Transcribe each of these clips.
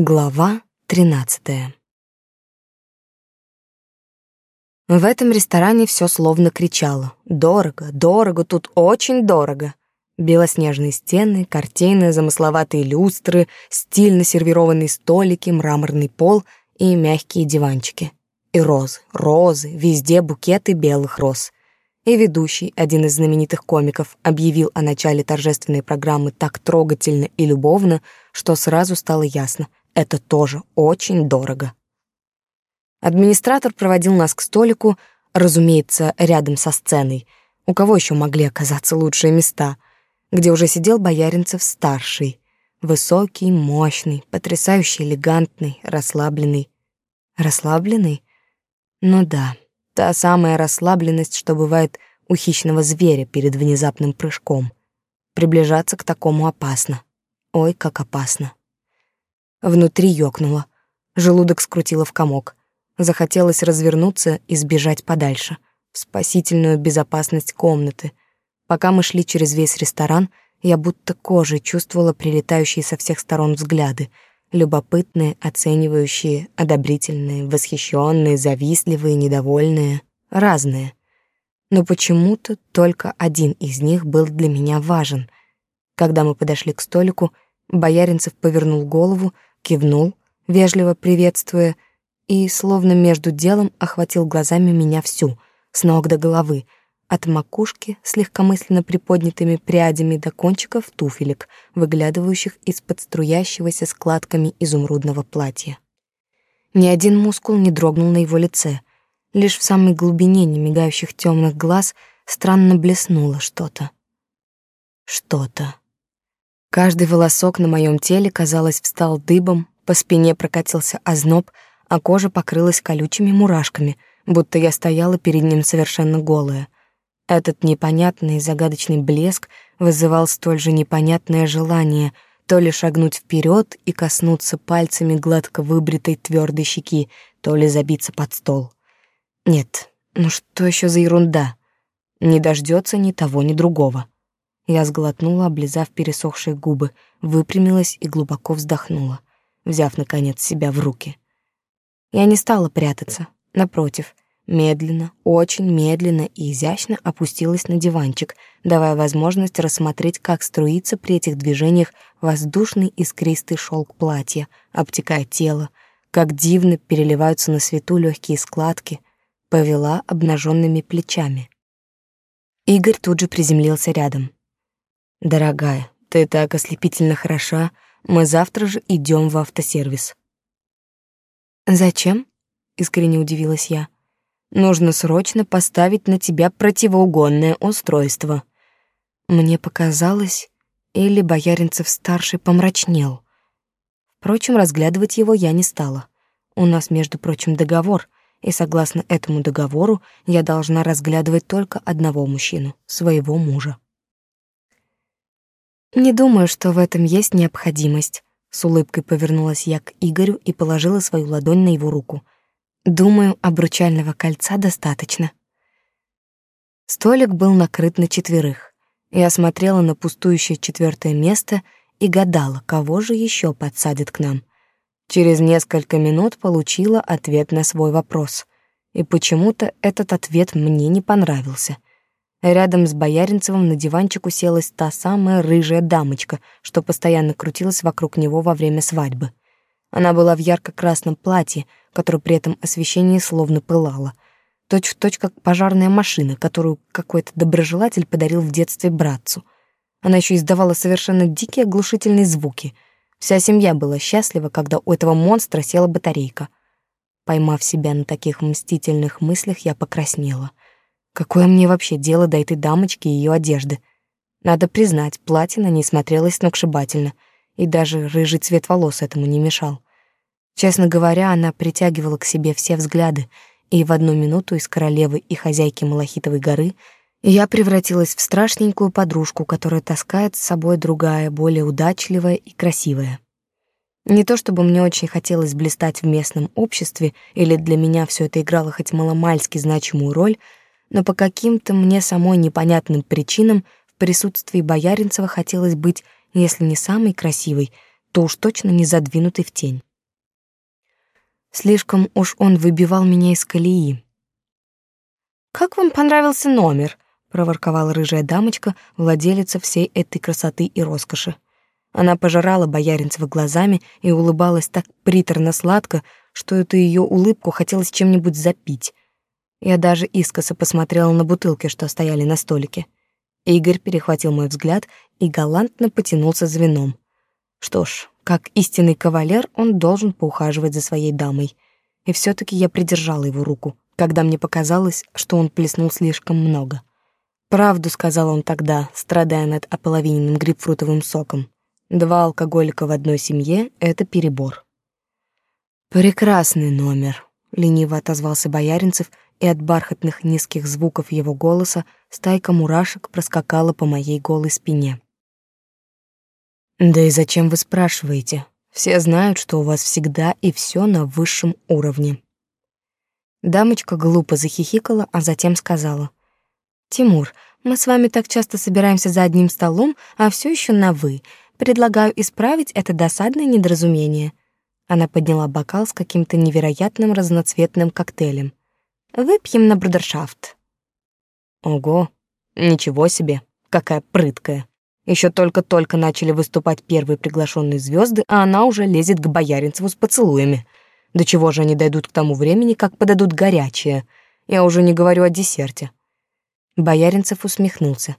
Глава тринадцатая. В этом ресторане все словно кричало. Дорого, дорого, тут очень дорого. Белоснежные стены, картины, замысловатые люстры, стильно сервированные столики, мраморный пол и мягкие диванчики. И розы, розы, везде букеты белых роз. И ведущий, один из знаменитых комиков, объявил о начале торжественной программы так трогательно и любовно, что сразу стало ясно — это тоже очень дорого. Администратор проводил нас к столику, разумеется, рядом со сценой. У кого еще могли оказаться лучшие места? Где уже сидел Бояринцев-старший. Высокий, мощный, потрясающе элегантный, расслабленный. Расслабленный? Ну да, та самая расслабленность, что бывает у хищного зверя перед внезапным прыжком. Приближаться к такому опасно. Ой, как опасно. Внутри ёкнуло. Желудок скрутило в комок. Захотелось развернуться и сбежать подальше, в спасительную безопасность комнаты. Пока мы шли через весь ресторан, я будто кожей чувствовала прилетающие со всех сторон взгляды, любопытные, оценивающие, одобрительные, восхищенные, завистливые, недовольные, разные. Но почему-то только один из них был для меня важен. Когда мы подошли к столику, Бояринцев повернул голову, кивнул, вежливо приветствуя, и, словно между делом, охватил глазами меня всю, с ног до головы, от макушки с легкомысленно приподнятыми прядями до кончиков туфелек, выглядывающих из-под струящегося складками изумрудного платья. Ни один мускул не дрогнул на его лице, лишь в самой глубине немигающих темных глаз странно блеснуло что-то. Что-то. Каждый волосок на моем теле, казалось, встал дыбом, по спине прокатился озноб, а кожа покрылась колючими мурашками, будто я стояла перед ним совершенно голая. Этот непонятный и загадочный блеск вызывал столь же непонятное желание то ли шагнуть вперед и коснуться пальцами гладко выбритой твердой щеки, то ли забиться под стол. Нет, ну что еще за ерунда? Не дождется ни того, ни другого. Я сглотнула, облизав пересохшие губы, выпрямилась и глубоко вздохнула, взяв, наконец, себя в руки. Я не стала прятаться, напротив, медленно, очень медленно и изящно опустилась на диванчик, давая возможность рассмотреть, как струится при этих движениях воздушный искристый шелк платья, обтекая тело, как дивно переливаются на свету легкие складки, повела обнаженными плечами. Игорь тут же приземлился рядом — Дорогая, ты так ослепительно хороша. Мы завтра же идем в автосервис. Зачем? Искренне удивилась я. Нужно срочно поставить на тебя противоугонное устройство. Мне показалось, или Бояринцев старший помрачнел. Впрочем, разглядывать его я не стала. У нас, между прочим, договор, и согласно этому договору я должна разглядывать только одного мужчину, своего мужа. Не думаю, что в этом есть необходимость. С улыбкой повернулась я к Игорю и положила свою ладонь на его руку. Думаю, обручального кольца достаточно. Столик был накрыт на четверых. Я смотрела на пустующее четвертое место и гадала, кого же еще подсадят к нам. Через несколько минут получила ответ на свой вопрос. И почему-то этот ответ мне не понравился — Рядом с Бояринцевым на диванчик уселась та самая рыжая дамочка, что постоянно крутилась вокруг него во время свадьбы. Она была в ярко-красном платье, которое при этом освещении словно пылало. Точь в точь как пожарная машина, которую какой-то доброжелатель подарил в детстве братцу. Она еще издавала совершенно дикие оглушительные звуки. Вся семья была счастлива, когда у этого монстра села батарейка. Поймав себя на таких мстительных мыслях, я покраснела. Какое мне вообще дело до этой дамочки и ее одежды? Надо признать, платье на ней смотрелось сногсшибательно, и даже рыжий цвет волос этому не мешал. Честно говоря, она притягивала к себе все взгляды, и в одну минуту из королевы и хозяйки Малахитовой горы я превратилась в страшненькую подружку, которая таскает с собой другая, более удачливая и красивая. Не то чтобы мне очень хотелось блистать в местном обществе, или для меня все это играло хоть маломальски значимую роль — но по каким-то мне самой непонятным причинам в присутствии Бояринцева хотелось быть, если не самой красивой, то уж точно не задвинутой в тень. Слишком уж он выбивал меня из колеи. «Как вам понравился номер?» — проворковала рыжая дамочка, владелица всей этой красоты и роскоши. Она пожирала Бояринцева глазами и улыбалась так приторно-сладко, что эту ее улыбку хотелось чем-нибудь запить. Я даже искоса посмотрела на бутылки, что стояли на столике. Игорь перехватил мой взгляд и галантно потянулся за вином. Что ж, как истинный кавалер, он должен поухаживать за своей дамой. И все таки я придержала его руку, когда мне показалось, что он плеснул слишком много. Правду сказал он тогда, страдая над ополовиненным грейпфрутовым соком. Два алкоголика в одной семье — это перебор. «Прекрасный номер», — лениво отозвался Бояринцев, и от бархатных низких звуков его голоса стайка мурашек проскакала по моей голой спине. «Да и зачем вы спрашиваете? Все знают, что у вас всегда и все на высшем уровне». Дамочка глупо захихикала, а затем сказала. «Тимур, мы с вами так часто собираемся за одним столом, а все еще на «вы». Предлагаю исправить это досадное недоразумение. Она подняла бокал с каким-то невероятным разноцветным коктейлем. Выпьем на брудершафт. Ого, ничего себе, какая прыткая. Еще только-только начали выступать первые приглашенные звезды, а она уже лезет к Бояринцеву с поцелуями. До чего же они дойдут к тому времени, как подадут горячее? Я уже не говорю о десерте. Бояринцев усмехнулся.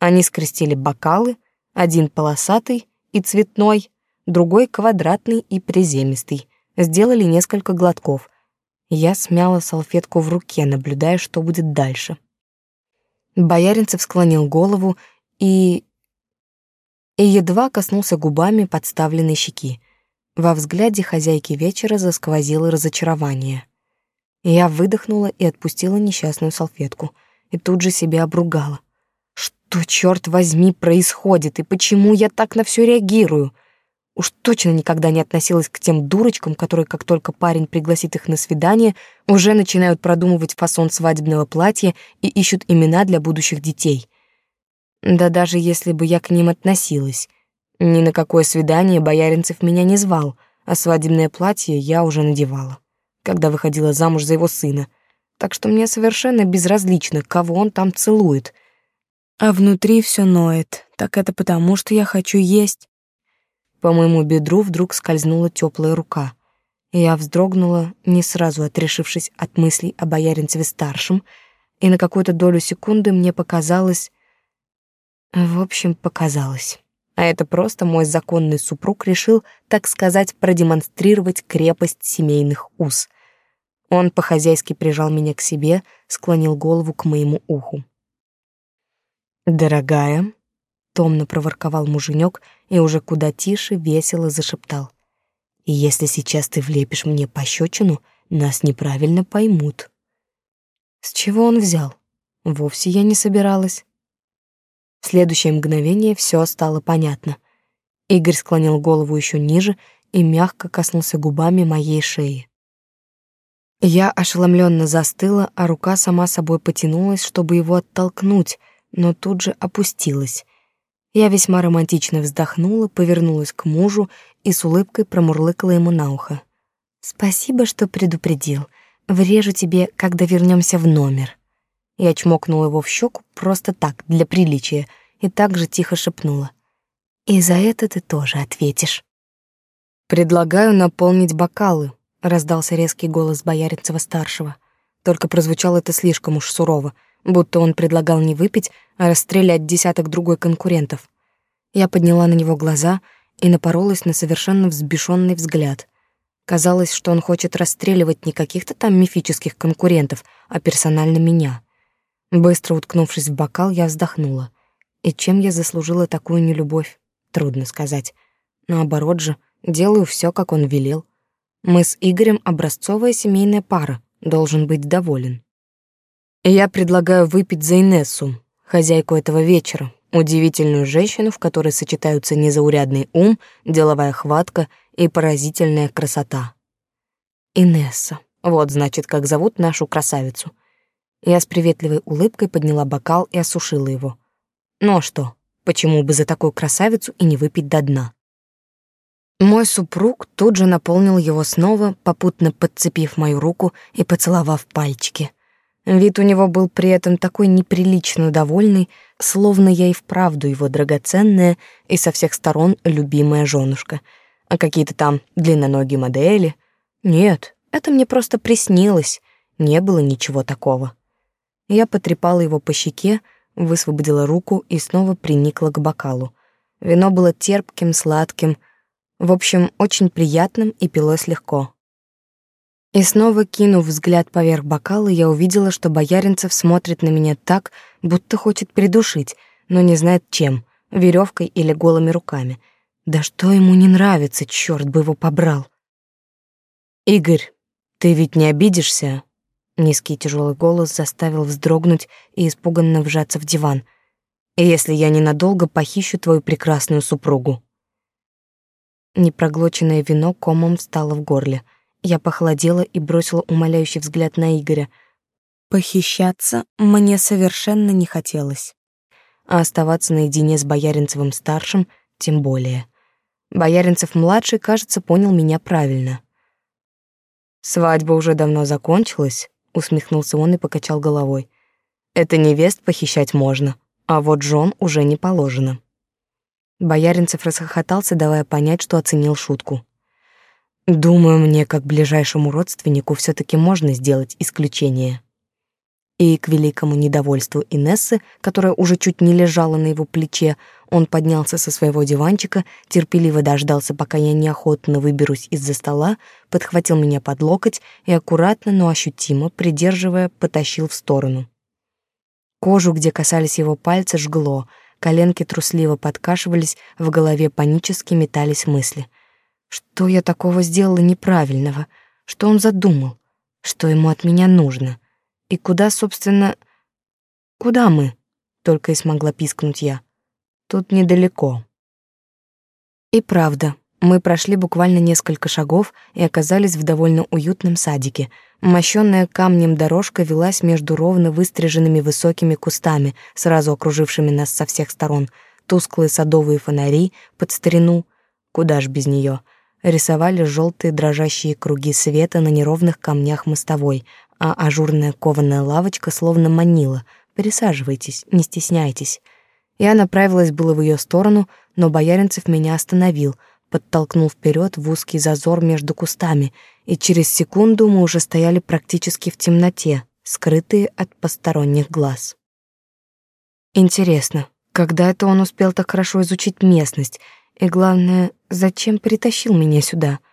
Они скрестили бокалы, один полосатый и цветной, другой квадратный и приземистый. Сделали несколько глотков. Я смяла салфетку в руке, наблюдая, что будет дальше. Бояринцев склонил голову и... и едва коснулся губами подставленной щеки. Во взгляде хозяйки вечера засквозило разочарование. Я выдохнула и отпустила несчастную салфетку, и тут же себя обругала. Что, черт возьми, происходит, и почему я так на все реагирую? Уж точно никогда не относилась к тем дурочкам, которые, как только парень пригласит их на свидание, уже начинают продумывать фасон свадебного платья и ищут имена для будущих детей. Да даже если бы я к ним относилась. Ни на какое свидание Бояринцев меня не звал, а свадебное платье я уже надевала, когда выходила замуж за его сына. Так что мне совершенно безразлично, кого он там целует — а внутри все ноет. Так это потому, что я хочу есть. По моему бедру вдруг скользнула теплая рука. Я вздрогнула, не сразу отрешившись от мыслей о Бояринцеве-старшем, и на какую-то долю секунды мне показалось... В общем, показалось. А это просто мой законный супруг решил, так сказать, продемонстрировать крепость семейных уз. Он по-хозяйски прижал меня к себе, склонил голову к моему уху. «Дорогая», — томно проворковал муженек и уже куда тише весело зашептал. «И если сейчас ты влепишь мне пощечину, нас неправильно поймут». С чего он взял? Вовсе я не собиралась. В следующее мгновение все стало понятно. Игорь склонил голову еще ниже и мягко коснулся губами моей шеи. Я ошеломленно застыла, а рука сама собой потянулась, чтобы его оттолкнуть — но тут же опустилась. Я весьма романтично вздохнула, повернулась к мужу и с улыбкой промурлыкала ему на ухо. «Спасибо, что предупредил. Врежу тебе, когда вернемся в номер». Я чмокнула его в щеку просто так, для приличия, и также тихо шепнула. «И за это ты тоже ответишь». «Предлагаю наполнить бокалы», — раздался резкий голос Бояринцева-старшего. Только прозвучало это слишком уж сурово, будто он предлагал не выпить, а расстрелять десяток другой конкурентов. Я подняла на него глаза и напоролась на совершенно взбешенный взгляд. Казалось, что он хочет расстреливать не каких-то там мифических конкурентов, а персонально меня. Быстро уткнувшись в бокал, я вздохнула. И чем я заслужила такую нелюбовь? Трудно сказать. Наоборот же, делаю все, как он велел. Мы с Игорем образцовая семейная пара, должен быть доволен. Я предлагаю выпить за Инессу, хозяйку этого вечера, удивительную женщину, в которой сочетаются незаурядный ум, деловая хватка и поразительная красота. Инесса. Вот, значит, как зовут нашу красавицу. Я с приветливой улыбкой подняла бокал и осушила его. Ну а что? Почему бы за такую красавицу и не выпить до дна? Мой супруг тут же наполнил его снова, попутно подцепив мою руку и поцеловав пальчики. Вид у него был при этом такой неприлично довольный, словно я и вправду его драгоценная и со всех сторон любимая женушка. А какие-то там длинноногие модели? Нет, это мне просто приснилось. Не было ничего такого. Я потрепала его по щеке, высвободила руку и снова приникла к бокалу. Вино было терпким, сладким, в общем, очень приятным и пилось легко. И снова, кинув взгляд поверх бокала, я увидела, что Бояринцев смотрит на меня так, будто хочет придушить, но не знает чем — веревкой или голыми руками. Да что ему не нравится, черт бы его побрал. «Игорь, ты ведь не обидишься?» Низкий тяжелый голос заставил вздрогнуть и испуганно вжаться в диван. «Если я ненадолго похищу твою прекрасную супругу». Непроглоченное вино комом встало в горле. Я похолодела и бросила умоляющий взгляд на Игоря. Похищаться мне совершенно не хотелось. А оставаться наедине с Бояринцевым-старшим тем более. Бояринцев-младший, кажется, понял меня правильно. «Свадьба уже давно закончилась», усмехнулся он и покачал головой. Это невест похищать можно, а вот жен уже не положено. Бояринцев расхохотался, давая понять, что оценил шутку. Думаю, мне как ближайшему родственнику все таки можно сделать исключение. И к великому недовольству Инессы, которая уже чуть не лежала на его плече, он поднялся со своего диванчика, терпеливо дождался, пока я неохотно выберусь из-за стола, подхватил меня под локоть и аккуратно, но ощутимо, придерживая, потащил в сторону. Кожу, где касались его пальцы, жгло, коленки трусливо подкашивались, в голове панически метались мысли. Что я такого сделала неправильного? Что он задумал? Что ему от меня нужно? И куда, собственно... Куда мы? Только и смогла пискнуть я. Тут недалеко. И правда, мы прошли буквально несколько шагов и оказались в довольно уютном садике. Мощенная камнем дорожка велась между ровно выстриженными высокими кустами, сразу окружившими нас со всех сторон. Тусклые садовые фонари под старину, куда ж без нее, рисовали желтые дрожащие круги света на неровных камнях мостовой, а ажурная кованая лавочка словно манила. «Присаживайтесь, не стесняйтесь». Я направилась было в ее сторону, но Бояринцев меня остановил, подтолкнул вперед в узкий зазор между кустами, и через секунду мы уже стояли практически в темноте, скрытые от посторонних глаз. Интересно, когда это он успел так хорошо изучить местность, и главное, зачем притащил меня сюда —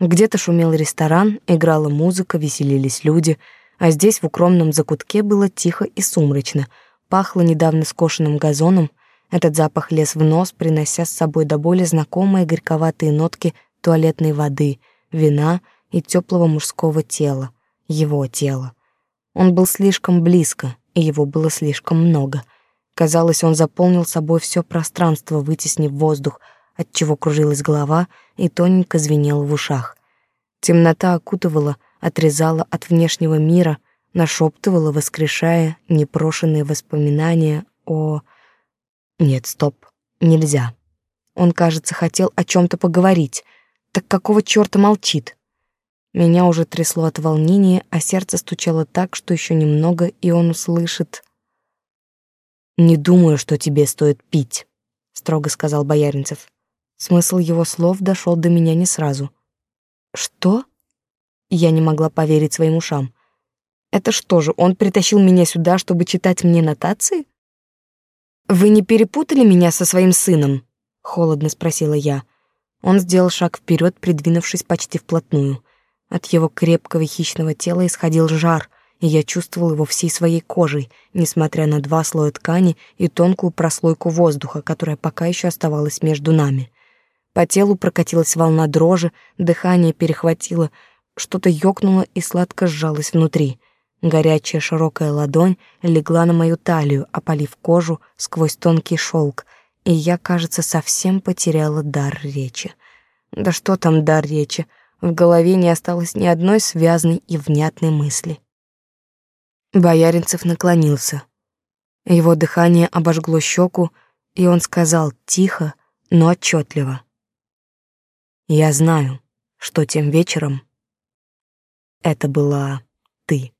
где-то шумел ресторан, играла музыка, веселились люди, а здесь в укромном закутке было тихо и сумрачно, пахло недавно скошенным газоном, этот запах лез в нос, принося с собой до боли знакомые горьковатые нотки туалетной воды, вина и теплого мужского тела, его тела. Он был слишком близко, и его было слишком много. Казалось, он заполнил собой все пространство, вытеснив воздух, отчего кружилась голова и тоненько звенела в ушах. Темнота окутывала, отрезала от внешнего мира, нашептывала, воскрешая непрошенные воспоминания о... Нет, стоп, нельзя. Он, кажется, хотел о чем то поговорить. Так какого чёрта молчит? Меня уже трясло от волнения, а сердце стучало так, что еще немного, и он услышит. «Не думаю, что тебе стоит пить», — строго сказал Бояринцев. Смысл его слов дошел до меня не сразу. Что? Я не могла поверить своим ушам. Это что же, он притащил меня сюда, чтобы читать мне нотации? Вы не перепутали меня со своим сыном? холодно спросила я. Он сделал шаг вперед, придвинувшись почти вплотную. От его крепкого хищного тела исходил жар, и я чувствовал его всей своей кожей, несмотря на два слоя ткани и тонкую прослойку воздуха, которая пока еще оставалась между нами. По телу прокатилась волна дрожи, дыхание перехватило, что-то ёкнуло и сладко сжалось внутри. Горячая широкая ладонь легла на мою талию, опалив кожу сквозь тонкий шелк, и я, кажется, совсем потеряла дар речи. Да что там дар речи? В голове не осталось ни одной связной и внятной мысли. Бояринцев наклонился. Его дыхание обожгло щеку, и он сказал тихо, но отчетливо. Я знаю, что тем вечером это была ты.